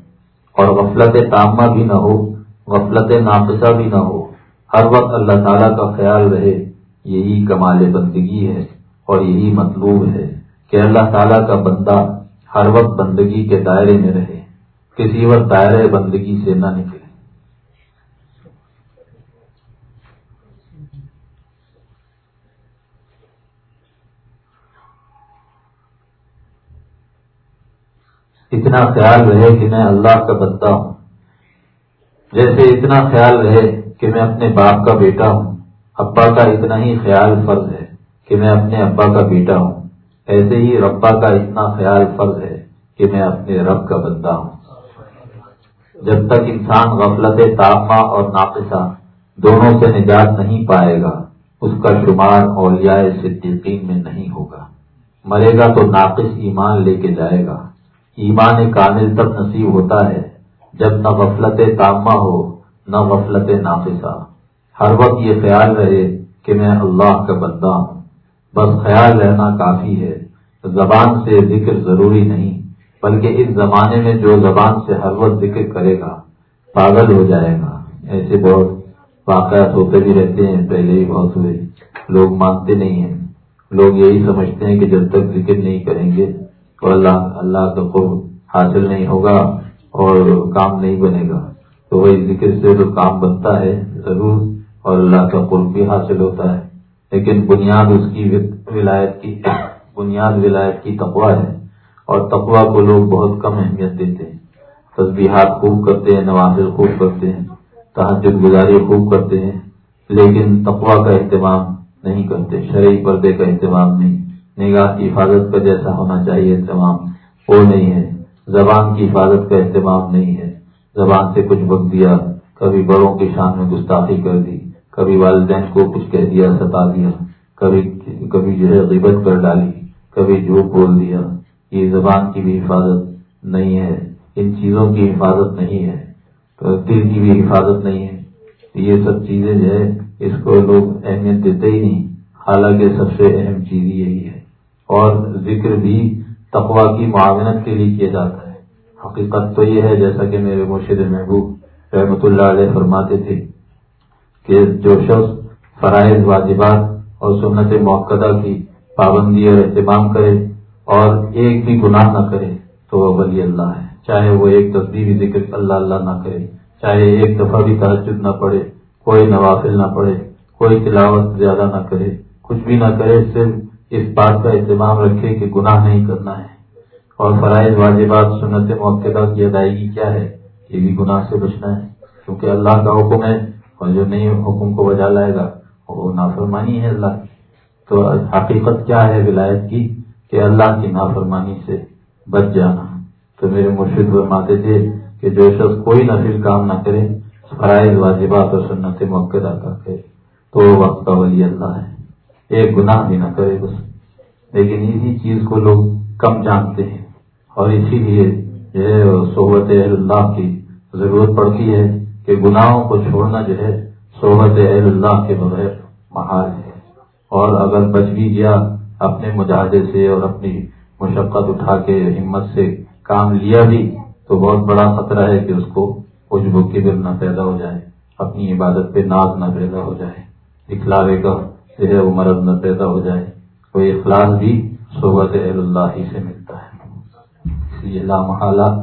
اور غفلت تامہ بھی نہ ہو، غفلت ناقصہ بھی نہ ہو، ہر وقت اللہ تعالیٰ کا خیال رہے، یہی کمال بندگی ہے اور یہی مطلوب ہے۔ کہ اللہ تعالیٰ کا بندہ ہر وقت بندگی کے دائرے میں رہے، کسی وقت دائرے بندگی سے نہ نکلے۔ اتنا خیال رہے کہ میں اللہ کا بندہ ہوں۔ جیسے اتنا خیال رہے کہ میں اپنے باپ کا بیٹا ہوں، ابا کا اتنا ہی خیال فرض ہے کہ میں اپنے ابا کا بیٹا ہوں۔ ایسے ہی ربا کا اتنا خیال فرض ہے کہ میں اپنے رب کا بندہ ہوں۔ جب تک انسان غفلت تاپا اور ناقصہ دونوں سے نجات نہیں پائے گا، اس کا شمار اولیاء صدیقین میں نہیں ہوگا۔ مرے گا تو ناقص ایمان لے کے جائے گا۔ ایمان کامل تب نصیب ہوتا ہے جب نہ غفلت تامہ ہو، نہ غفلت ناقصہ۔ ہر وقت یہ خیال رہے کہ میں اللہ کا بندہ ہوں۔ بس خیال رہنا کافی ہے۔ زبان سے ذکر ضروری نہیں، بلکہ اس زمانے میں جو زبان سے ہر وقت ذکر کرے گا، پاگل ہو جائے گا۔ ایسے بہت واقعات ہوتے بھی رہتے ہیں، پہلے ہی بہت ہوئے۔ لوگ مانتے نہیں ہیں۔ لوگ یہی سمجھتے ہیں کہ جب تک ذکر نہیں کریں گے تو اللہ اللہ کا قرب حاصل نہیں ہوگا اور کام نہیں بنے گا۔ تو وہی ذکر سے تو کام بنتا ہے، ضرور اور اللہ کا قرب بھی حاصل ہوتا ہے۔ لیکن بنیاد اس کی ولایت کی بنیاد ولایت کی تقوا ہے اور تقوا کو لوگ بہت کم اہمیت دیتے ہیں۔ تصبیحات خوب کرتے ہیں، نوازل خوب کرتے ہیں تحجد گزاری خوب کرتے ہیں، لیکن تقوا کا اہتمام نہیں کرتے، شرعی پردے کا اہتمام نہیں۔ نگاہ کی حفاظت کا جیسا ہونا چاہیے اہتمام وہ نہیں ہے۔ زبان کی حفاظت کا اہتمام نہیں ہے۔ زبان سے کچھ بک دیا، کبھی بڑوں کی شان میں گستاخی کر دی کبھی والدین کو کچھ کہہ دیا، ستا دیا، کبھی کبھی جو ہے غیبت کر ڈالی، کبھی جھوٹ بول دیا۔ یہ زبان کی بھی حفاظت نہیں ہے، ان چیزوں کی حفاظت نہیں ہے۔ دل کی بھی حفاظت نہیں ہے۔ یہ سب چیزیں جو ہے، اس کو لوگ اہمیت دیتے ہی نہیں۔ حالانکہ سب سے اہم چیز یہی ہے۔ اور ذکر بھی تقوا کی معاونت کے لیے کیا جاتا ہے۔ حقیقت تو یہ ہے، جیسا کہ میرے مرشد محبوب رحمۃ اللہ علیہ فرماتے تھے کہ جو شخص فرائض، واجبات اور سنت موقع کی پابندی اور اہتمام کرے اور ایک بھی گناہ نہ کرے تو وہ ولی اللہ ہے۔ چاہے وہ ایک تصدیبی ذکر اللہ اللہ نہ کرے، چاہے ایک دفعہ بھی تحجد نہ پڑے کوئی نوافل نہ پڑے کوئی تلاوت زیادہ نہ کرے، کچھ بھی نہ کرے، صرف اس بات کا اہتمام رکھے کہ گناہ نہیں کرنا ہے۔ اور فرائض، واجبات، سنت موقع کی ادائیگی کیا ہے؟ یہ بھی گناہ سے بچنا ہے۔ کیونکہ اللہ کا حکم ہے اور جو نہیں حکم کو بجا لائے گا وہ نافرمانی ہے اللہ تو حقیقت کیا ہے ولایت کی؟ کہ اللہ کی نافرمانی سے بچ جانا۔ تو میرے مرشد فرماتے تھے کہ جو شخص کوئی نفل کام نہ کرے، فرائض، واجبات اور سنت موقع ادا کرے، تو وہ وقت کا ولی اللہ ہے۔ ایک گناہ بھی نہ کرے بس۔ لیکن اسی چیز کو لوگ کم جانتے ہیں۔ اور اسی لیے یہ صحبت اللہ کی ضرورت پڑتی ہے۔ کہ گناہوں کو چھوڑنا جو ہے صحبت اہل اللہ کے بغیر محال ہے۔ اور اگر بچ بھی گیا اپنے مجاہدے سے اور اپنی مشقت اٹھا کے ہمت سے کام لیا بھی، تو بہت بڑا خطرہ ہے کہ اس کو کچھ بک نہ پیدا ہو جائے، اپنی عبادت پہ ناز نہ پیدا ہو جائے اخلاوے کا جو ہے وہ مرض نہ پیدا ہو جائے۔ کوئی اخلاص بھی صحبت اہل اللہ ہی سے ملتا ہے۔ اس لیے لامحالہ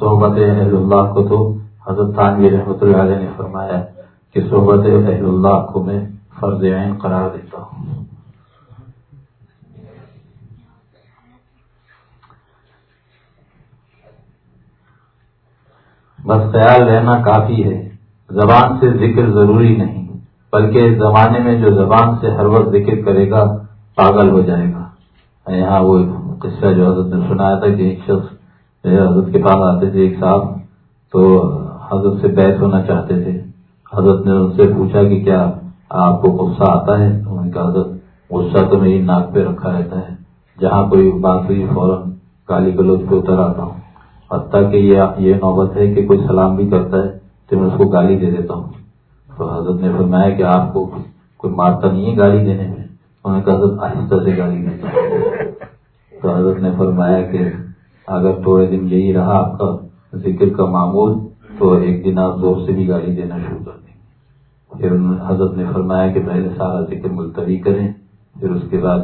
صحبت اہل اللہ کو تو حضرت تانوی رحمۃ اللہ علیہ نے فرمایا کہ صحبت اہل اللہ کو میں فرض عین قرار دیتا ہوں۔ بس خیال رہنا کافی ہے۔ زبان سے ذکر ضروری نہیں، بلکہ اس زمانے میں جو زبان سے ہر وقت ذکر کرے گا، پاگل ہو جائے گا۔ یہاں وہ قصہ جو حضرت نے سنایا تھا کہ ایک شخص، حضرت کے پاس آتے تھے ایک صاحب، تو حضرت سے بحث ہونا چاہتے تھے۔ حضرت نے ان سے پوچھا کہ کیا آپ کو غصہ آتا ہے؟ انہوں نے کہا، حضرت، غصہ تو میری ناک پہ رکھا رہتا ہے۔ جہاں کوئی بات ہوئی فوراً کالی گلوچ پہ اتر آتا ہوں۔ حتیٰ کہ یہ نوبت ہے کہ کوئی سلام بھی کرتا ہے، تو میں اس کو گالی دے دیتا ہوں۔ تو حضرت نے فرمایا کہ آپ کو کوئی مارتا نہیں ہے گالی دینے میں۔ انہوں نے کہا، حضرت، آہستہ سے گالی دیتا تو حضرت نے فرمایا کہ اگر تھوڑے دن یہی رہا آپ کا ذکر کا معمول تو ایک دن آپ زور سے بھی گالی دینا شروع کر دیں پھر حضرت نے فرمایا کہ پہلے سارا ذکر ملتوی کریں، پھر اس کے بعد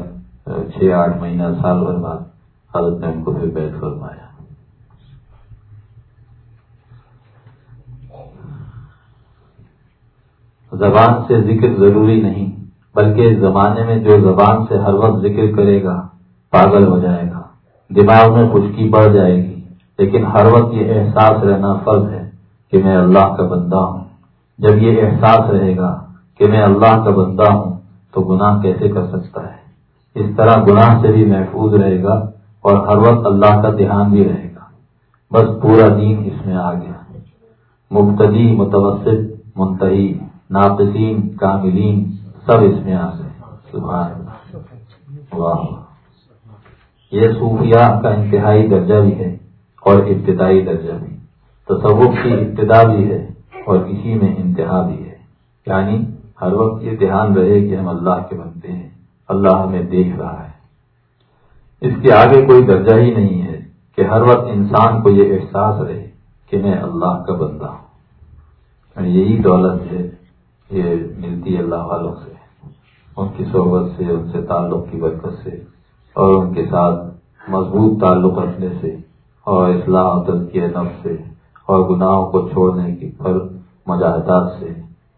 چھ آٹھ مہینہ، سال بھر بعد حضرت نے ان کو پھر بیت فرمایا۔ زبان سے ذکر ضروری نہیں، بلکہ اس زمانے میں جو زبان سے ہر وقت ذکر کرے گا، پاگل ہو جائے گا۔ دماغ میں خشکی بڑھ جائے گی، لیکن ہر وقت یہ احساس رہنا فرض ہے۔ کہ میں اللہ کا بندہ ہوں۔ جب یہ احساس رہے گا کہ میں اللہ کا بندہ ہوں، تو گناہ کیسے کر سکتا ہے؟ اس طرح گناہ سے بھی محفوظ رہے گا اور ہر وقت اللہ کا دھیان بھی رہے گا۔ بس پورا دین اس میں آ گیا۔ مبتدی، متوسط منتحی ناقصین، کاملین، سب اس میں آ گئے۔ سبحان واہ یہ صوفیہ کا انتہائی درجہ بھی ہے اور ابتدائی درجہ بھی۔ تصوف کی ابتدا بھی ہے اور اسی میں انتہا بھی ہے۔ یعنی ہر وقت یہ دھیان رہے کہ ہم اللہ کے بنتے ہیں۔ اللہ ہمیں دیکھ رہا ہے۔ اس کے آگے کوئی درجہ ہی نہیں ہے کہ ہر وقت انسان کو یہ احساس رہے کہ میں اللہ کا بندہ ہوں۔ یعنی یہی دولت ہے یہ ملتی ہے اللہ والوں سے، ان کی صحبت سے، ان سے تعلق کی برکت سے، اور ان کے ساتھ مضبوط تعلق رکھنے سے، اور اصلاح کی نفس سے۔ اور گناہوں کو چھوڑنے کی پر مجاہدات سے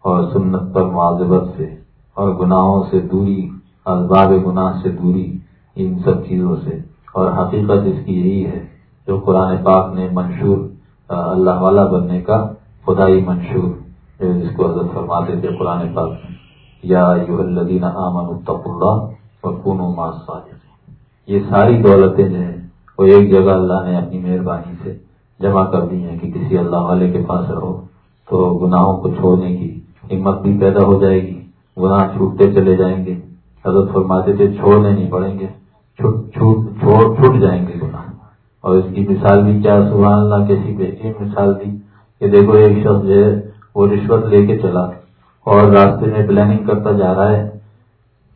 اور سنت پر معذبت سے اور گناہوں سے دوری اسباب گناہ سے دوری ان سب چیزوں سے۔ اور حقیقت اس کی یہی ہے جو قرآن پاک نے منشور اللہ والا بننے کا خدائی منشور جس کو حضرت فرماتے تھے قرآن پاک یا یو الدین امن اللہ اور کون یہ ساری دولتیں جو ہیں، وہ ایک جگہ اللہ نے اپنی مہربانی سے جمع کر دی ہیں کہ کسی اللہ والے کے پاس رہو تو گناہوں کو چھوڑنے کی ہمت بھی پیدا ہو جائے گی۔ گناہ چھوٹتے چلے جائیں گے۔ حضرت فرماتے تھے، چھوڑنے نہیں پڑیں گے۔ چھوٹ جائیں گے گناہ۔ اور اس کی مثال بھی کیا؟ سبحان اللہ، کیسی بہترین مثال دی کہ دیکھو، ایک شخص جو ہے، وہ رشوت لے کے چلا اور راستے میں پلاننگ کرتا جا رہا ہے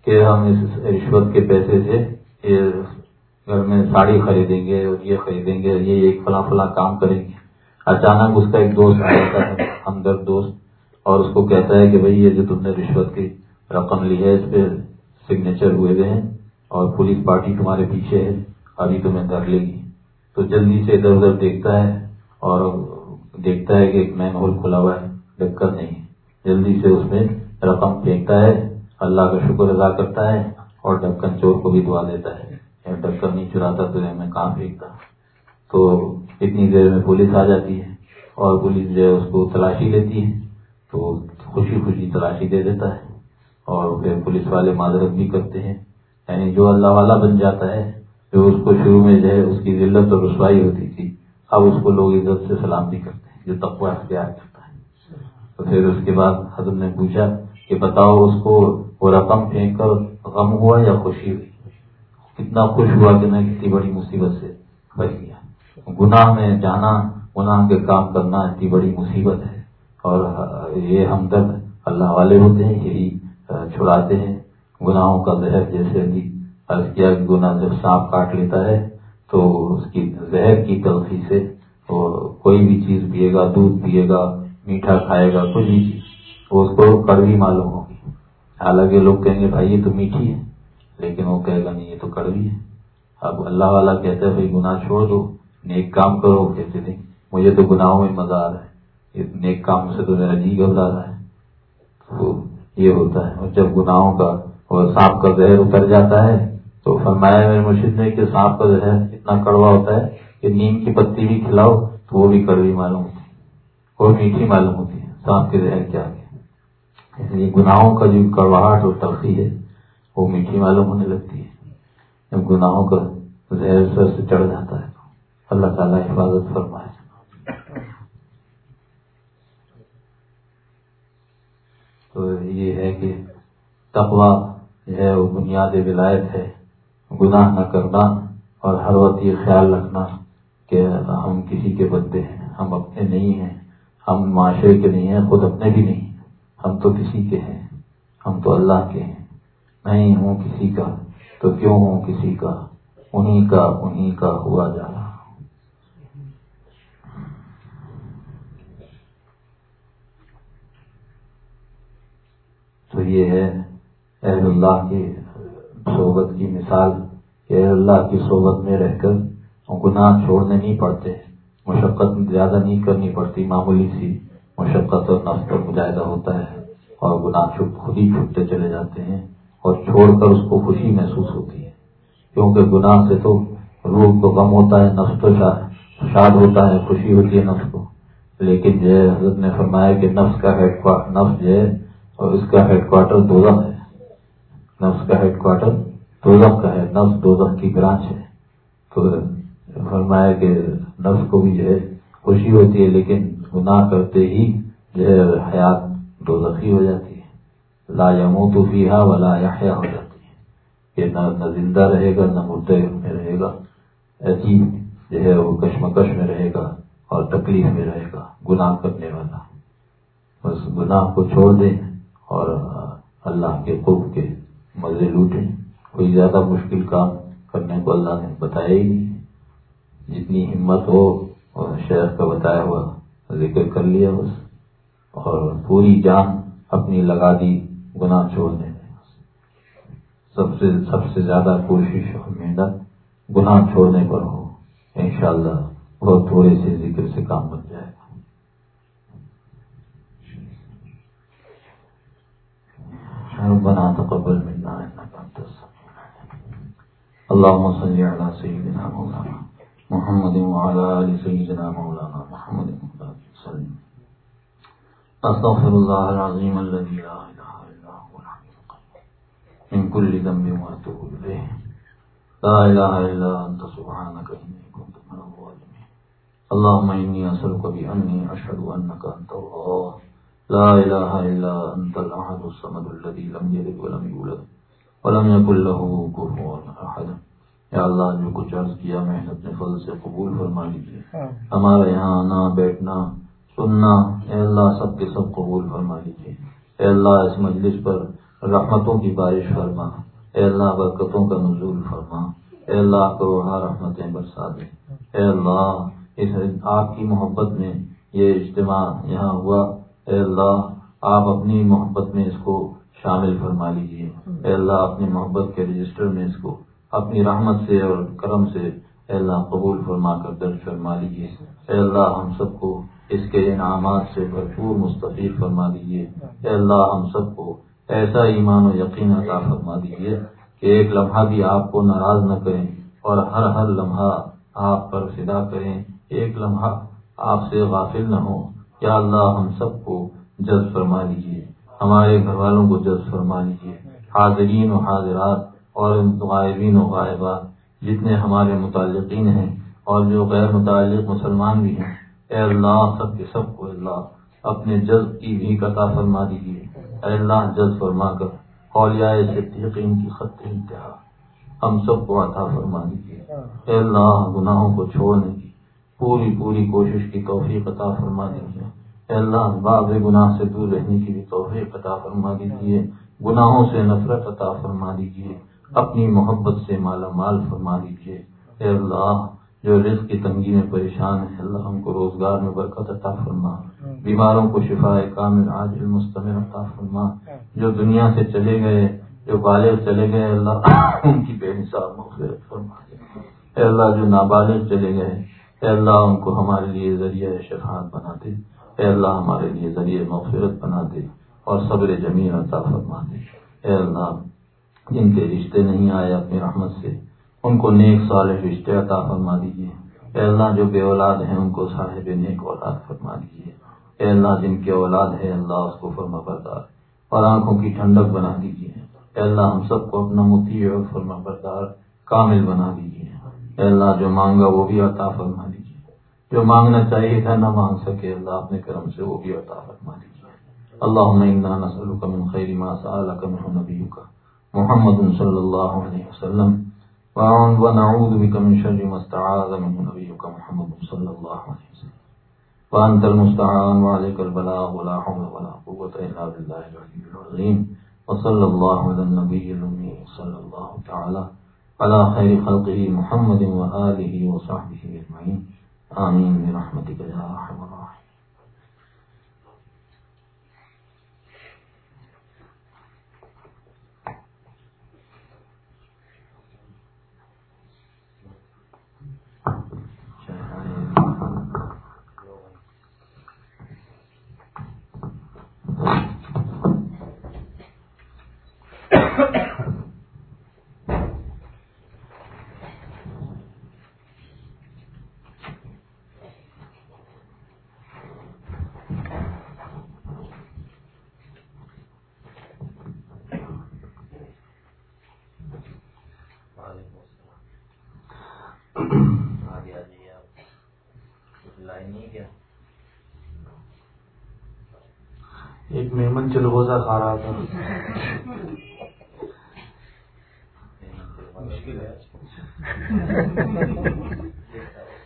کہ ہم اس رشوت کے پیسے سے گھر میں ساڑی خریدیں گے اور یہ خریدیں گے یہ ایک فلاں فلاں کام کریں گے۔ اچانک اس کا ایک دوست آ جاتا ہے، ہمدرد دوست، اور اس کو کہتا ہے کہ بھائی یہ جو تم نے رشوت کی رقم لی ہے، اس پہ سگنیچر ہوئے ہوئے ہیں اور پولیس پارٹی تمہارے پیچھے ہے، ابھی تمہیں کر لے گی۔ تو جلدی سے ادھر ادھر دیکھتا ہے اور دیکھتا ہے کہ ایک مین ہول کھلا ہوا ہے دقت نہیں جلدی سے اس میں رقم پھینکتا ہے، اللہ کا شکر ادا کرتا ہے اور ڈکن چور کو بھی دعا دیتا ہے۔ ڈکن نہیں چراتا، تو میں کہاں پھینکتا تو اتنی دیر میں پولیس آ جاتی ہے اور پولیس جو ہے اس کو تلاشی لیتی ہے، تو خوشی خوشی تلاشی دے دیتا ہے اور پھر پولیس والے معذرت بھی کرتے ہیں۔ یعنی جو اللہ والا بن جاتا ہے، جو اس کو شروع میں جو ہے اس کی ذلت اور رسوائی ہوتی تھی، اب اس کو لوگ عزت سے سلام بھی کرتے ہیں، جو تقوا اختیار کرتا ہے۔ تو پھر اس کے بعد حضرت نے پوچھا کہ بتاؤ اس کو وہ رقم پھینک کر غم ہوا یا خوشی ہوئی؟ کتنا خوش ہوا کہ میں کتنی بڑی مصیبت سے بچ گیا۔ گناہ میں جانا، گناہ کے کام کرنا اتنی بڑی مصیبت ہے۔ اور یہ ہمدرد اللہ والے ہوتے ہیں، یہی چھڑاتے ہیں۔ گناہوں کا زہر جیسے بھی کیا، گناہ جب سانپ کاٹ لیتا ہے تو اس کی زہر کی تلخی سے کوئی بھی چیز پیے گا، دودھ پیے گا، میٹھا کھائے گا، کچھ بھی چیز، وہ اس کو کڑوی معلوم ہوگی۔ حالانکہ لوگ کہیں گے، بھائی یہ تو میٹھی ہے لیکن وہ کہے گا، نہیں، یہ تو کڑوی ہے۔ اب اللہ والا کہتا ہے، بھائی، گناہ چھوڑ دو، نیک کام کرو، کہتے نہیں، مجھے تو گناہوں میں مزہ آ رہا ہے۔ نیک کام سے تو میرا جی گھبرا رہا ہے۔ تو یہ ہوتا ہے۔ اور جب گناہوں کا اور سانپ کا زہر اتر جاتا ہے، تو فرمایا میرے مرشد نے کہ سانپ کا زہر اتنا کڑوا ہوتا ہے کہ نیم کی پتی بھی کھلاؤ تو وہ بھی کڑوی معلوم ہوتی ہے۔ اور میٹھی معلوم ہوتی ہے۔ سانپ کے زہر کیا اس لیے گناہوں کا جو کڑواہٹ اور تلخی ہے وہ میٹھی معلوم ہونے لگتی ہے۔ جب گناہوں کا زہر سر سے چڑھ جاتا ہے تو اللہ تعالیٰ حفاظت فرمائے۔ تو یہ ہے کہ تقوا جو ہے وہ بنیاد ولایت ہے۔ گناہ نہ کرنا اور ہر وقت یہ خیال رکھنا کہ ہم کسی کے بندے ہیں، ہم اپنے نہیں ہیں، ہم معاشرے کے نہیں ہیں، خود اپنے بھی نہیں ہم تو کسی کے ہیں، ہم تو اللہ کے ہیں۔ نہیں ہوں کسی کا، تو کیوں ہوں کسی کا؟ انہی کا انہی کا ہوا جا رہا تو یہ ہے اہل اللہ کی صحبت کی مثال کہ اللہ کی صحبت میں رہ کر گناہ چھوڑنے نہیں پڑتے، مشقت زیادہ نہیں کرنی پڑتی معمولی سی۔ مشقت اور نفس پر مجاہدہ ہوتا ہے اور گناہ چھپ، خود ہی چھپتے چلے جاتے ہیں۔ اور چھوڑ کر اس کو خوشی محسوس ہوتی ہے۔ کیونکہ گناہ سے تو روح کو غم ہوتا ہے، نفس تو شاد ہوتا ہے، خوشی ہوتی ہے نفس کو۔ لیکن جو ہے حضرت نے فرمایا کہ نفس کا ہیڈ کوارٹر نفس جو ہے اور اس کا ہیڈ کوارٹر دوزخ ہے۔ نفس کا ہیڈ کوارٹر دوزخ کا ہے، نفس دوزخ کی برانچ ہے۔ تو فرمایا کہ نفس کو بھی جو ہے خوشی ہوتی ہے، لیکن گناہ کرتے ہی جو ہے حیات دوزخی ہو جاتی ہے۔ لا تو فیحا ولا یحیا ہو جاتی ہے۔ کہ نہ زندہ رہے گا، نہ مردے میں رہے گا۔ عجیب جو ہے وہ کشمکش میں رہے گا اور تکلیف میں رہے گا، گناہ کرنے والا۔ بس گناہ کو چھوڑ دیں اور اللہ کے خوب کے مزے لوٹیں۔ کوئی زیادہ مشکل کام کرنے کو اللہ نے بتایا ہی نہیں۔ جتنی ہمت ہو اور شہر کا بتایا ہوا ذکر کر لیا بس۔ اور پوری جان اپنی لگا دی۔ گناہ چھوڑنے میں سب سے سب سے زیادہ کوشش اور محنت گناہ چھوڑنے پر ہو۔ انشاءاللہ بہت تھوڑے سے ذکر سے کام بن جائے گا۔ ربنا تقبل منا انك انت السميع اللهم صل على سيدنا مولانا محمد وعلى ال سيدنا مولانا محمد وسلم۔ استغفر الله العظيم الذي لا اله من كل ذنب واتوب اليه لا اله الا انت سبحانك اني كنت من الظالمين. اللهم اني اسالك باني اشهد انك انت الله. لا الہ الا انت الاحد الصمد الذي لم يلد ولم يولد ولم يكن له كفوا احد یا اللہ جو کچھ عرض کیا میں اپنے فضل سے قبول فرما لیجیے ہمارا یہاں آنا بیٹھنا سننا اے اللہ سب کے سب قبول فرما لیجیے اے اللہ اس مجلس پر رحمتوں کی بارش فرما۔ اے اللہ، برکتوں کا نزول فرما۔ اے اللہ کو رحمتیں برسا دے۔ اے اللہ، اس آپ کی محبت میں یہ اجتماع یہاں ہوا۔ اے اللہ، آپ اپنی محبت میں اس کو شامل فرما لیجیے اے اللہ، اپنی محبت کے رجسٹر میں اس کو اپنی رحمت سے اور کرم سے اے اللہ قبول فرما کر درج فرما لیجیے اے اللہ، ہم سب کو اس کے انعامات سے بھرپور مستفید فرما دیجیے اے اللہ، ہم سب کو ایسا ایمان و یقین عطا فرما دیجیے کہ ایک لمحہ بھی آپ کو ناراض نہ کریں اور ہر ہر لمحہ آپ پر فدا کریں۔ ایک لمحہ آپ سے غافل نہ ہوں۔ یا اللہ ہم سب کو جذب فرما لیجیے ہمارے گھر والوں کو جذب فرما لیجیے حاضرین و حاضرات اور غائبین و غائبات جتنے ہمارے متعلقین ہیں اور جو غیر متعلق مسلمان بھی ہیں، اے اللہ سب کے سب کو اللہ اپنے جذب کی بھی قطع فرما دیجیے اے اللہ جذب فرما کر، اولیاء صدیقین کی خط انتہا۔ ہم سب کو عطا فرما دیجیے اے اللہ، گناہوں کو چھوڑنے کی۔ پوری پوری کوشش کی توفیق عطا فرما دیجیے اے اللہ باب گناہ سے دور رہنے کی بھی توفیق عطا فرما دیجیے گناہوں سے نفرت عطا فرما دیجیے اپنی محبت سے مالا مال فرما دیجیے اے اللہ جو رزق کی تنگی میں پریشان ہے اللہ ہم کو روزگار میں برکت عطا فرما۔ بیماروں کو شفا کامل عاجل مستمر عطا فرما۔ جو دنیا سے چلے گئے جو بالغ چلے گئے اللہ ان کی بے نصاب مغفرت فرما دے۔ اے اللہ جو نابالغ چلے گئے اے اللہ ان کو ہمارے لیے ذریعہ شفاعت بنا دے۔ اے اللہ ہمارے لیے ذریعہ مغفرت بنا دے اور صبر جمیل عطا فرما دے۔ اے اللہ جن کے رشتے نہیں آئے اپنی رحمت سے ان کو نیک صالح رشتے عطا فرما دیجیے اے اللہ، جو بے اولاد ہیں، ان کو صاحب نیک اولاد فرما دیجیے اے اللہ، جن کے اولاد ہے اللہ اس کو فرما بردار۔ اور آنکھوں کی ٹھنڈک بنا دیجیے اے اللہ، ہم سب کو اپنا متی اور فرما بردار کامل بنا دیجیے اے اللہ، جو مانگا وہ بھی عطا فرما دیجیے جو مانگنا چاہیے تھا، نہ مانگ سکے۔ اللہ، اپنے کرم سے وہ بھی عطا فرما دیجیے اللہ نسلک من خیر ما سألك من نبیك محمد صلی اللہ علیہ وسلم۔ ونعوذ بك من شر ما استعاذ من نبيك محمد صلی اللہ علیہ وسلم. وانت المستعان وعليك البلاغ ولا حول ولا قوة الا بالله العلي العظيم. وصلى الله على النبي الأمي صلى الله تعالى على خير خلقه محمد وآله وصحبه أجمعين. آمین برحمتك يا ارحم الراحمين. ایک مہمان چلغوزہ کھا رہا تھا۔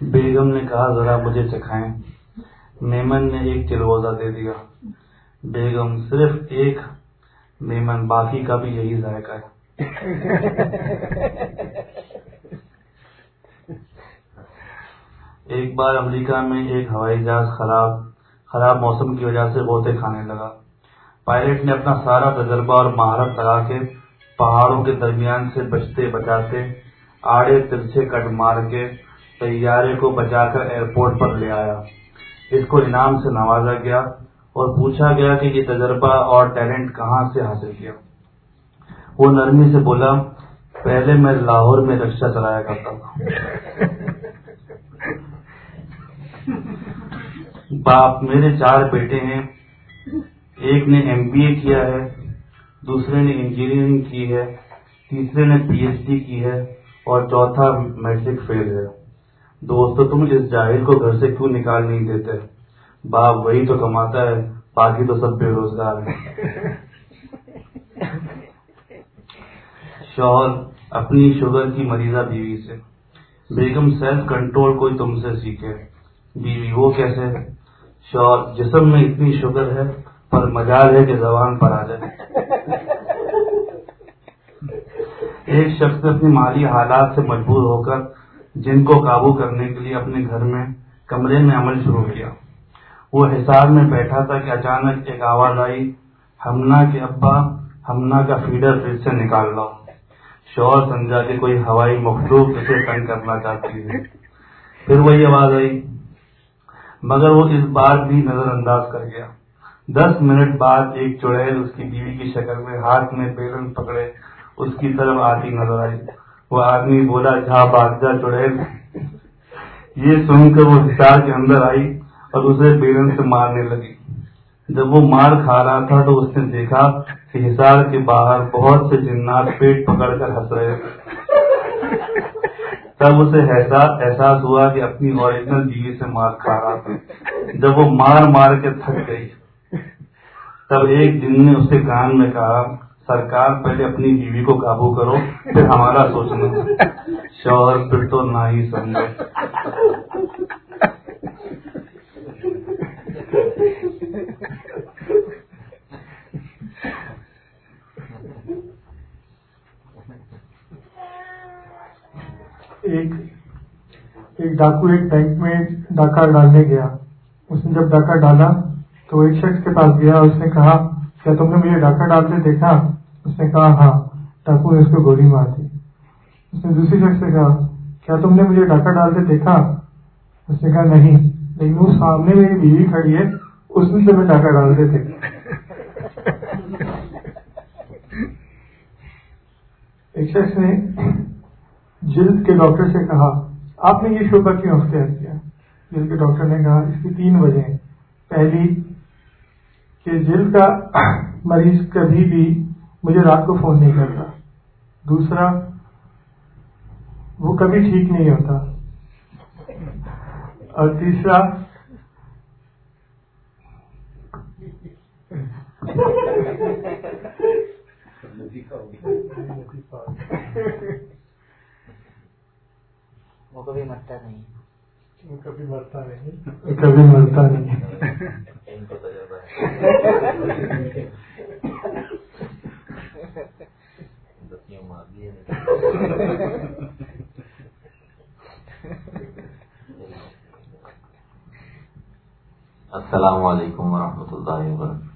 بیگم نے کہا، ذرا مجھے چکھائیں۔ میمن نے ایک چلغوزہ دے دیا۔ بیگم صرف ایک، میمن باقی کا بھی یہی ذائقہ ہے۔ ایک بار امریکہ میں ایک ہوائی جہاز خراب خراب موسم کی وجہ سے غوطے کھانے لگا۔ پائلٹ نے اپنا سارا تجربہ اور مہارت لگا کے پہاڑوں کے درمیان سے بچتے بچاتے آڑے ترچھے کٹ مار کے طیارے کو بچا کر ایئرپورٹ پر لے آیا۔ اس کو انعام سے نوازا گیا اور پوچھا گیا کہ یہ تجربہ اور ٹیلنٹ کہاں سے حاصل کیا۔ وہ نرمی سے بولا، پہلے میں لاہور میں رکشا چلایا کرتا تھا۔ باپ، میرے چار بیٹے ہیں۔ ایک نے ایم بی اے کیا ہے، دوسرے نے انجینئرنگ کی ہے، تیسرے نے پی ایچ ڈی کی ہے، اور چوتھا میٹرک فیل ہے۔ دوستو، تم اس جاہل کو گھر سے کیوں نکال نہیں دیتے؟ باپ وہی تو کماتا ہے، باقی تو سب بے روزگار ہیں۔ شوہر، اپنی شوگر کی مریضہ بیوی سے۔ بیگم، سیلف کنٹرول کوئی تم سے سیکھے۔ بیوی وہ کیسے؟ شوہر، جسم میں اتنی شوگر ہے پر مجال ہے کہ زبان پر آ جائے۔ ایک شخص نے اپنی مالی حالات سے مجبور ہو کر جن کو قابو کرنے کے لیے اپنے گھر میں کمرے میں عمل شروع کیا۔ وہ حساب میں بیٹھا تھا کہ اچانک ایک آواز آئی، ہمنا کے ابا، ہمنا کا فیڈر فریج سے نکال لاؤ شوہر سمجھا کہ کوئی ہوائی مخلوق اسے تنگ کرنا چاہتی ہے۔ پھر وہی آواز آئی، مگر وہ اس بار بھی نظر انداز کر گیا۔ دس منٹ بعد ایک چڑیل اس کی بیوی کی شکل میں ہاتھ میں بیلن پکڑے، اس کی طرف آتی نظر آئی۔ وہ آدمی بولا، جا بھاگ جا چڑیل۔ یہ سن کر وہ ہسار کے اندر آئی اور اسے بیلن سے مارنے لگی۔ جب وہ مار کھا رہا تھا تو اس نے دیکھا کہ ہسار کے باہر بہت سے جنات پیٹ پکڑ کر ہنس رہے تب اسے احساس ہوا کہ اپنی اوریجنل بیوی سے مار کھا رہا تھا۔ جب وہ مار مار کے تھک گئی تب ایک دن نے اسے کان میں کہا، سرکار پہلے اپنی بیوی کو قابو کرو، پھر ہمارا سوچنا شوہر پھر تو نہ ہی سمجھے۔ ایک ایک ڈاکو ایک بینک میں ڈاکہ ڈالنے گیا۔ اس نے جب ڈاکہ ڈالا تو ایک شخص کے پاس گیا اس نے کہا، کیا تم نے مجھے ڈاکہ ڈالتے دیکھا؟ اس نے کہا ہاں۔ ڈاکو نے اس کو گولی مار دی۔ اس نے دوسری شخص سے کہا، کیا تم نے مجھے ڈاکہ ڈالتے دیکھا؟ اس نے کہا، نہیں۔ لیکن وہ سامنے میری بیوی کھڑی ہے، اس سے میں ڈاکہ ڈالتے تھے ایک شخص نے جلد کے ڈاکٹر سے کہا، آپ نے یہ شعبہ کیوں اختیار کیا؟ جلد کے ڈاکٹر نے کہا، اس کی تین وجہ پہلی کہ جلد کا مریض کبھی بھی مجھے رات کو فون نہیں کرتا۔ دوسرا وہ کبھی ٹھیک نہیں ہوتا۔ اور تیسرا وہ کبھی مرتا نہیں۔ کبھی مرتا نہیں۔ کبھی مرتا نہیں۔ ان کو تجربہ ہے۔ دسیوں مار دیے السلام علیکم ورحمۃ اللہ وبرکاتہ۔